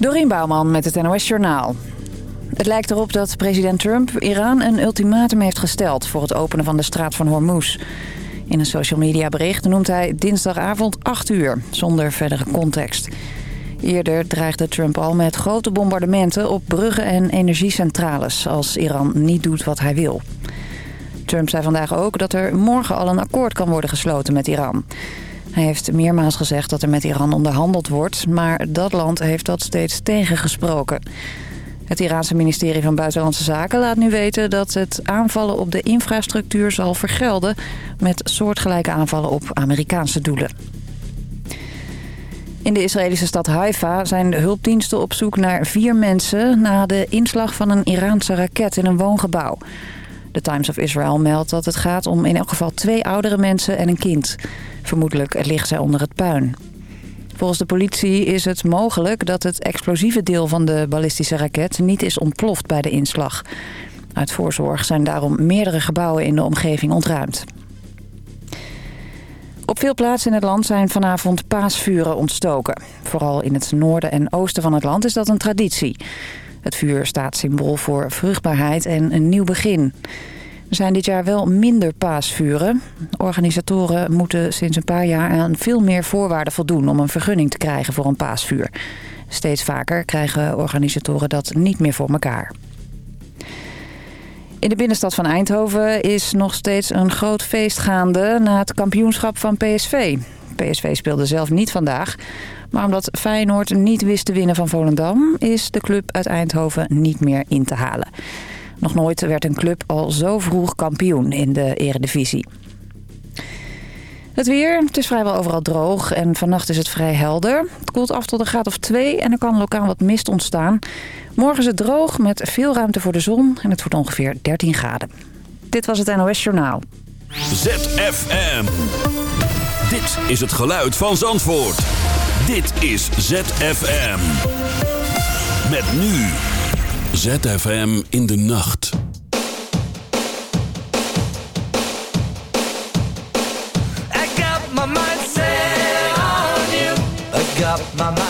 Dorien Bouwman met het NOS Journaal. Het lijkt erop dat president Trump Iran een ultimatum heeft gesteld... voor het openen van de straat van Hormuz. In een social media bericht noemt hij dinsdagavond 8 uur, zonder verdere context. Eerder dreigde Trump al met grote bombardementen op bruggen en energiecentrales... als Iran niet doet wat hij wil. Trump zei vandaag ook dat er morgen al een akkoord kan worden gesloten met Iran... Hij heeft meermaals gezegd dat er met Iran onderhandeld wordt... maar dat land heeft dat steeds tegengesproken. Het Iraanse ministerie van Buitenlandse Zaken laat nu weten... dat het aanvallen op de infrastructuur zal vergelden... met soortgelijke aanvallen op Amerikaanse doelen. In de Israëlische stad Haifa zijn de hulpdiensten op zoek naar vier mensen... na de inslag van een Iraanse raket in een woongebouw. De Times of Israel meldt dat het gaat om in elk geval twee oudere mensen en een kind... Vermoedelijk ligt zij onder het puin. Volgens de politie is het mogelijk dat het explosieve deel van de ballistische raket niet is ontploft bij de inslag. Uit voorzorg zijn daarom meerdere gebouwen in de omgeving ontruimd. Op veel plaatsen in het land zijn vanavond paasvuren ontstoken. Vooral in het noorden en oosten van het land is dat een traditie. Het vuur staat symbool voor vruchtbaarheid en een nieuw begin. Er zijn dit jaar wel minder paasvuren. Organisatoren moeten sinds een paar jaar aan veel meer voorwaarden voldoen... om een vergunning te krijgen voor een paasvuur. Steeds vaker krijgen organisatoren dat niet meer voor elkaar. In de binnenstad van Eindhoven is nog steeds een groot feest gaande... na het kampioenschap van PSV. PSV speelde zelf niet vandaag... Maar omdat Feyenoord niet wist te winnen van Volendam... is de club uit Eindhoven niet meer in te halen. Nog nooit werd een club al zo vroeg kampioen in de eredivisie. Het weer, het is vrijwel overal droog en vannacht is het vrij helder. Het koelt af tot een graad of 2 en er kan lokaal wat mist ontstaan. Morgen is het droog met veel ruimte voor de zon en het wordt ongeveer 13 graden. Dit was het NOS Journaal. ZFM. Dit is het geluid van Zandvoort. Dit is ZFM. Met nu ZFM in de nacht. I got my mind set on you. I got my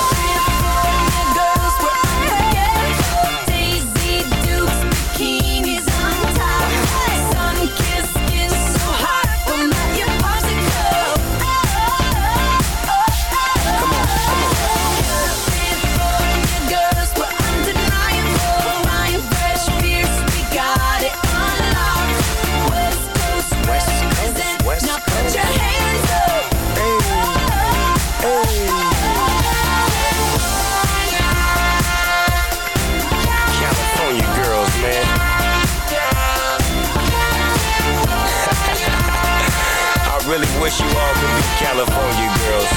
wish you all could be California girls.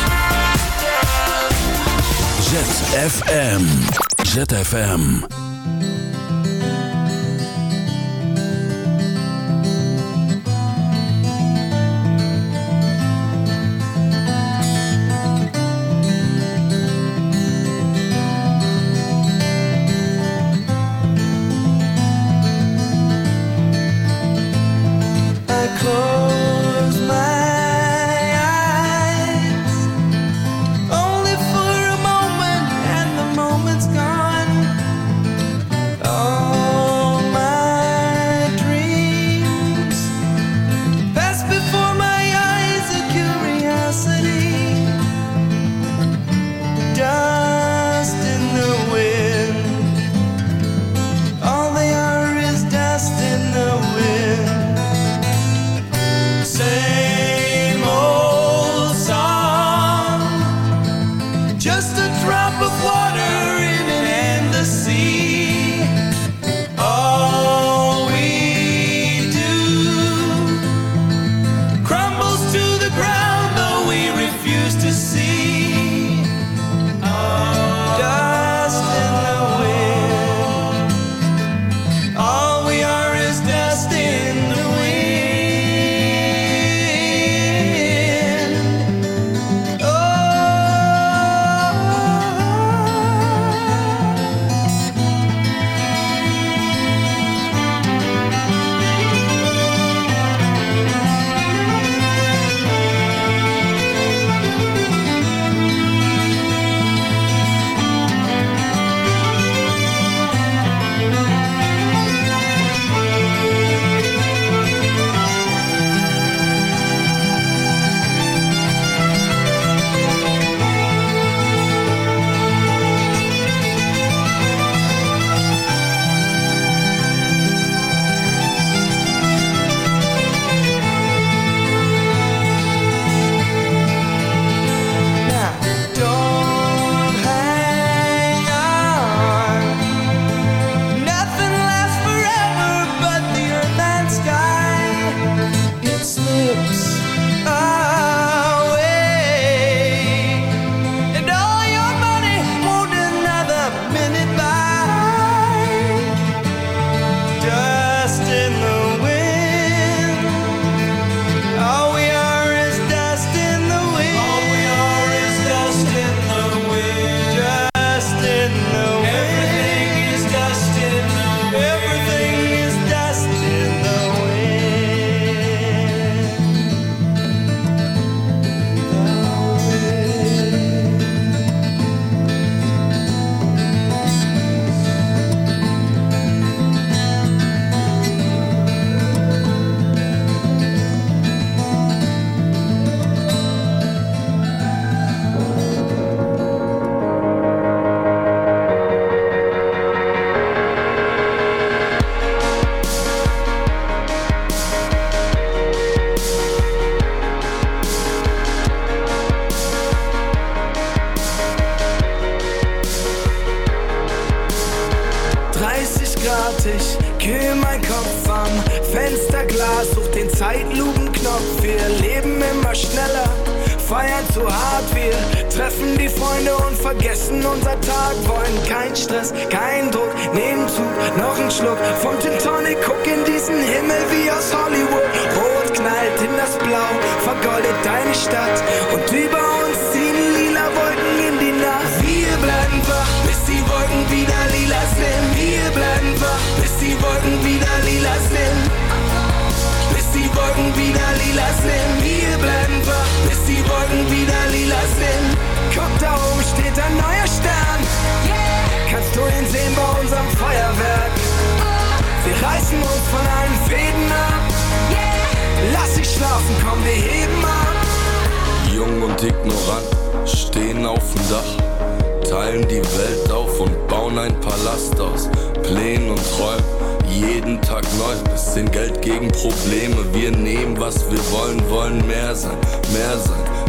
ZFM. ZFM. Stadt. Und über uns ziehen lila Wolken in die Nacht. Wir bleiben wach, bis die Wolken wieder lila sind. Wir bleiben wach, bis die Wolken wieder lila sind. Bis die Wolken wieder lila sind. Wir bleiben wach, bis die Wolken wieder lila sind. Guck, da oben steht ein neuer Stern. Kannst du ihn sehen bei unserem Feuerwerk? Wir reißen uns von allen Fäden ab. Lass dich schlafen, komm, wir heben ab. Jung und ignorant, stehen auf dem Dach, teilen die Welt auf und bauen ein Palast aus Plänen und Träumen. Jeden Tag neu, bisschen Geld gegen Probleme. Wir nehmen, was wir wollen, wollen mehr sein, mehr sein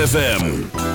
ZFM.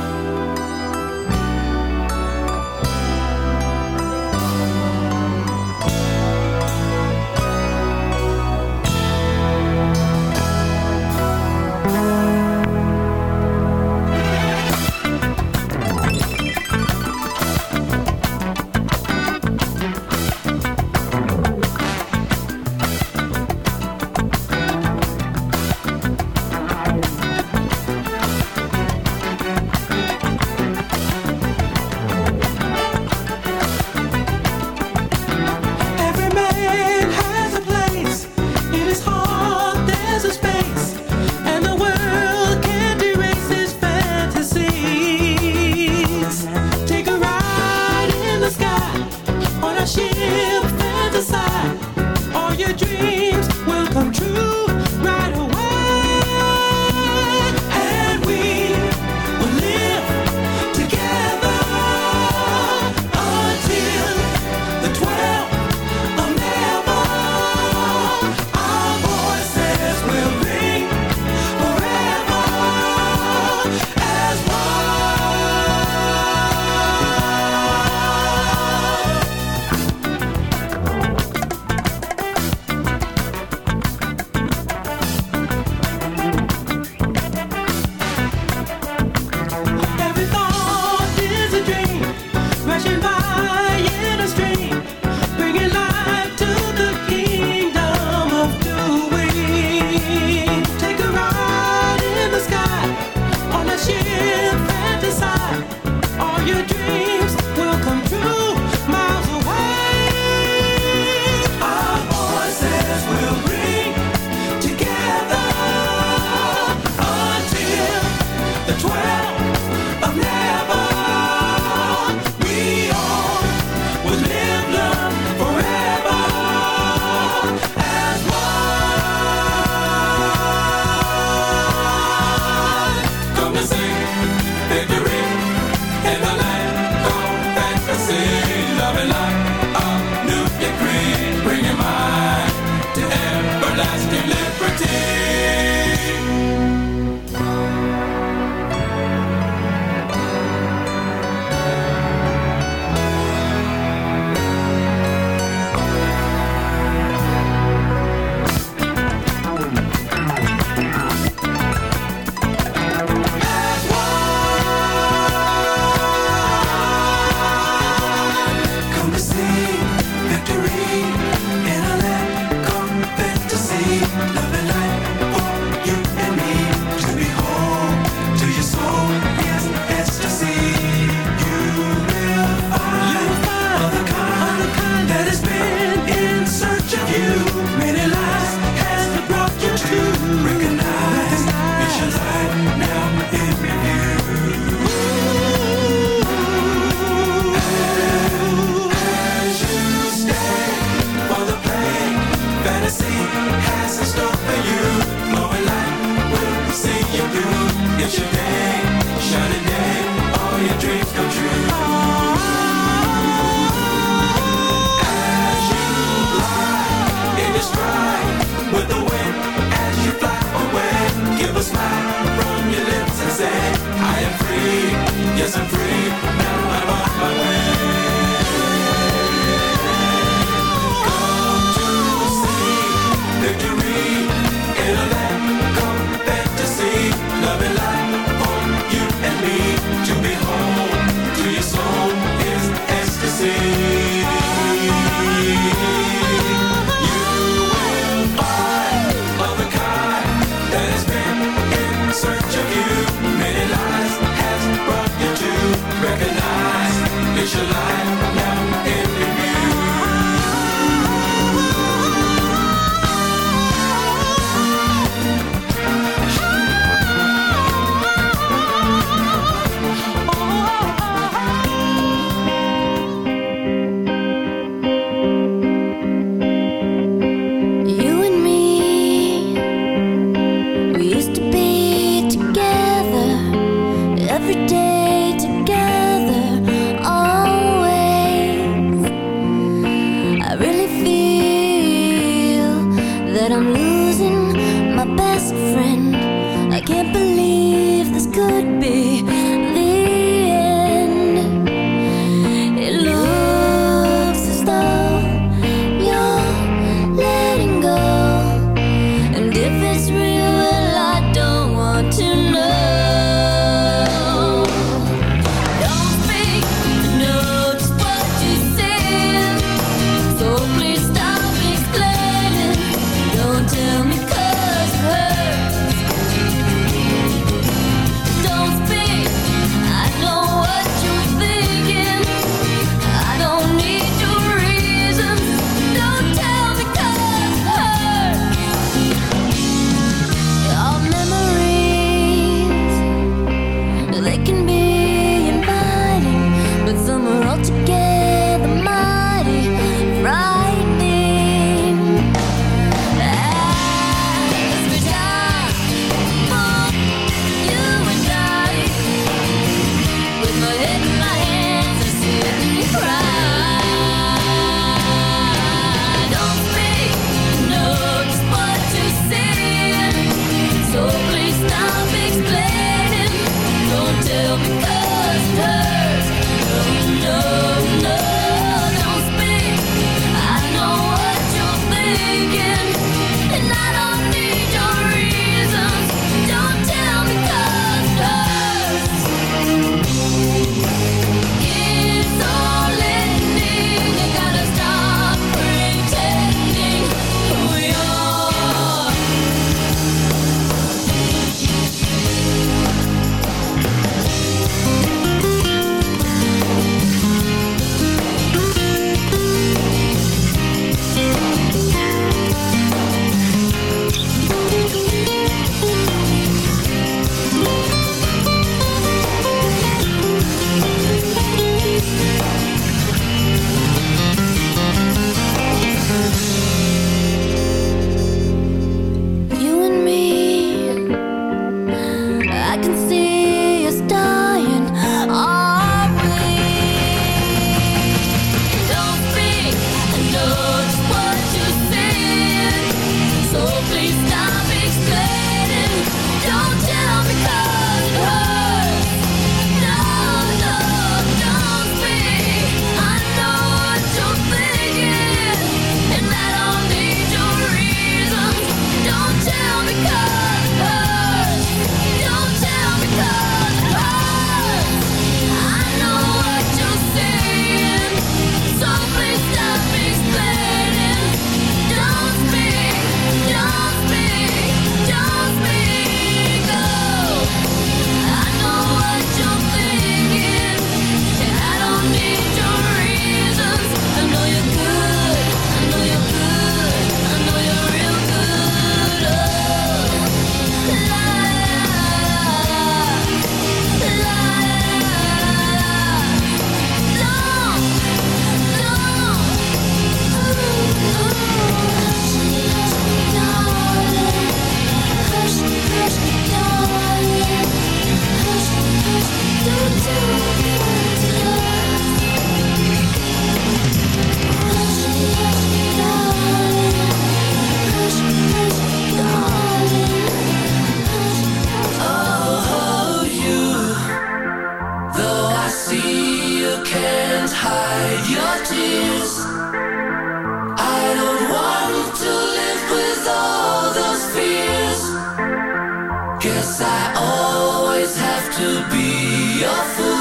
I always have to be your fool.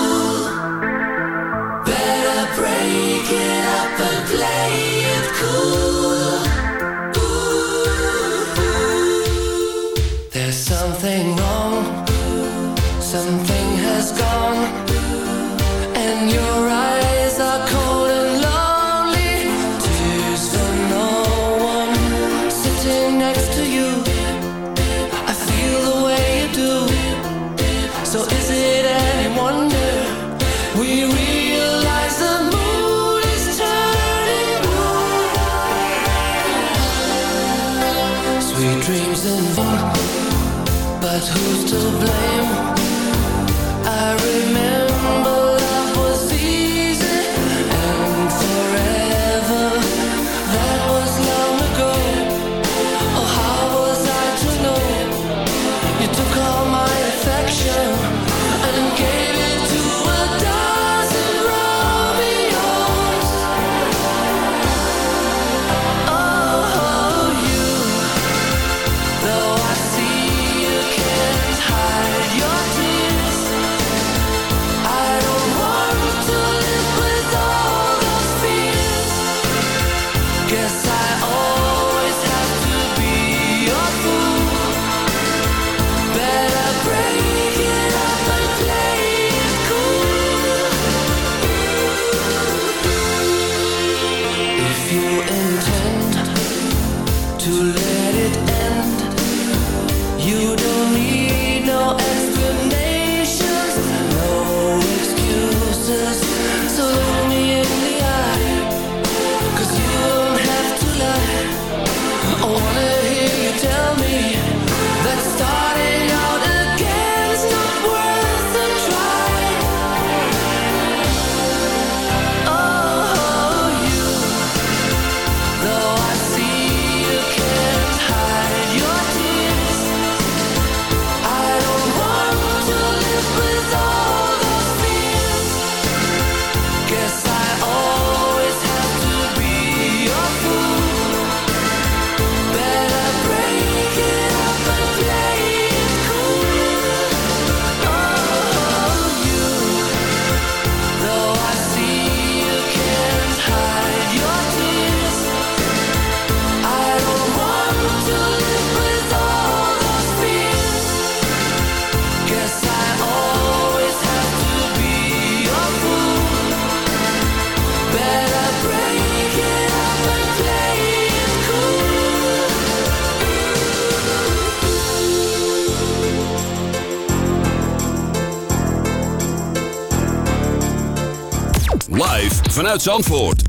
Vanuit Zandvoort.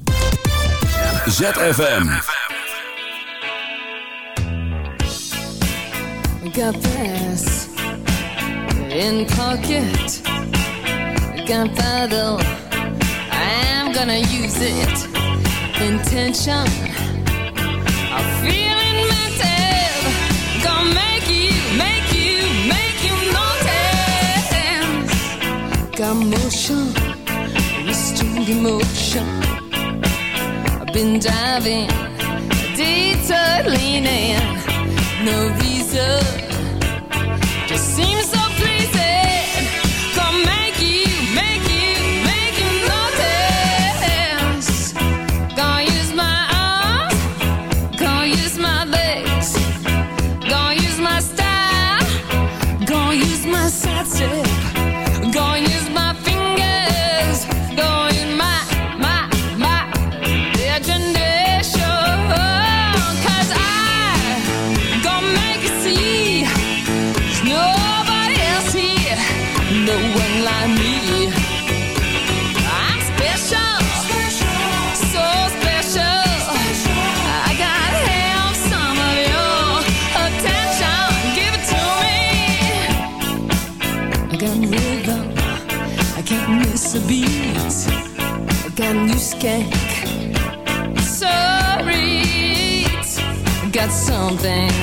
ZFM. Got this in pocket. I'm gonna use it. Intention. I'm feeling mental. Gonna make you, make you, make you notice. Got motion emotion. I've been diving, detour leaning, no reason. something.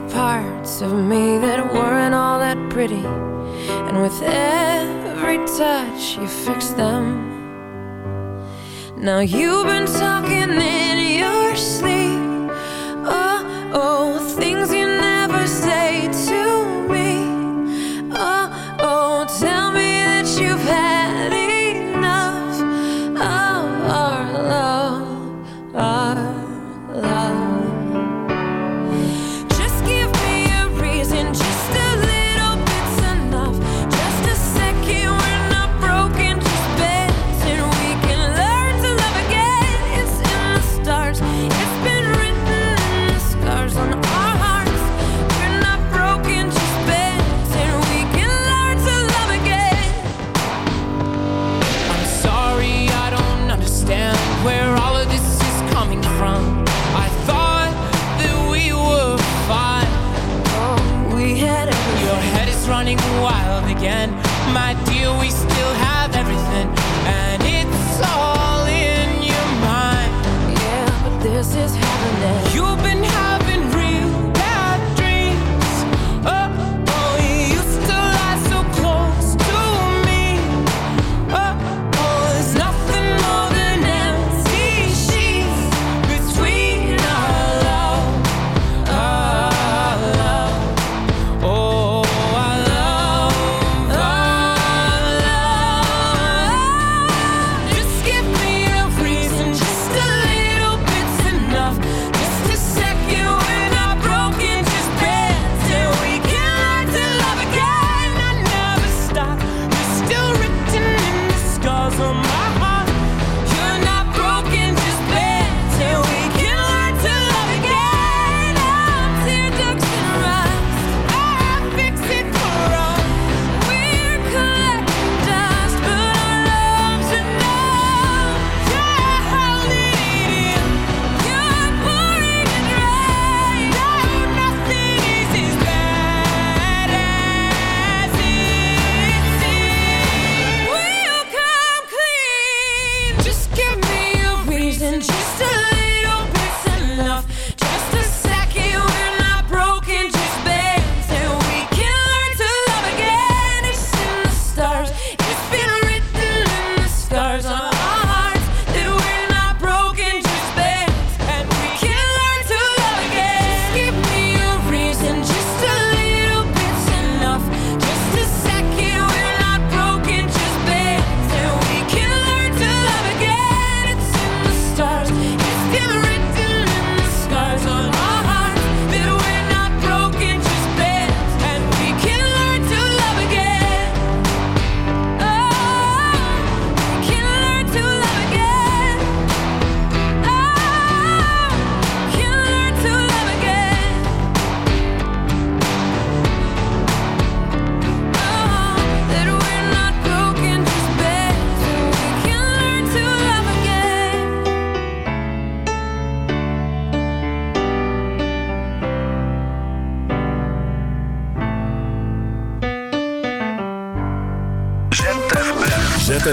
the parts of me that weren't all that pretty. And with every touch, you fixed them. Now you've been talking in.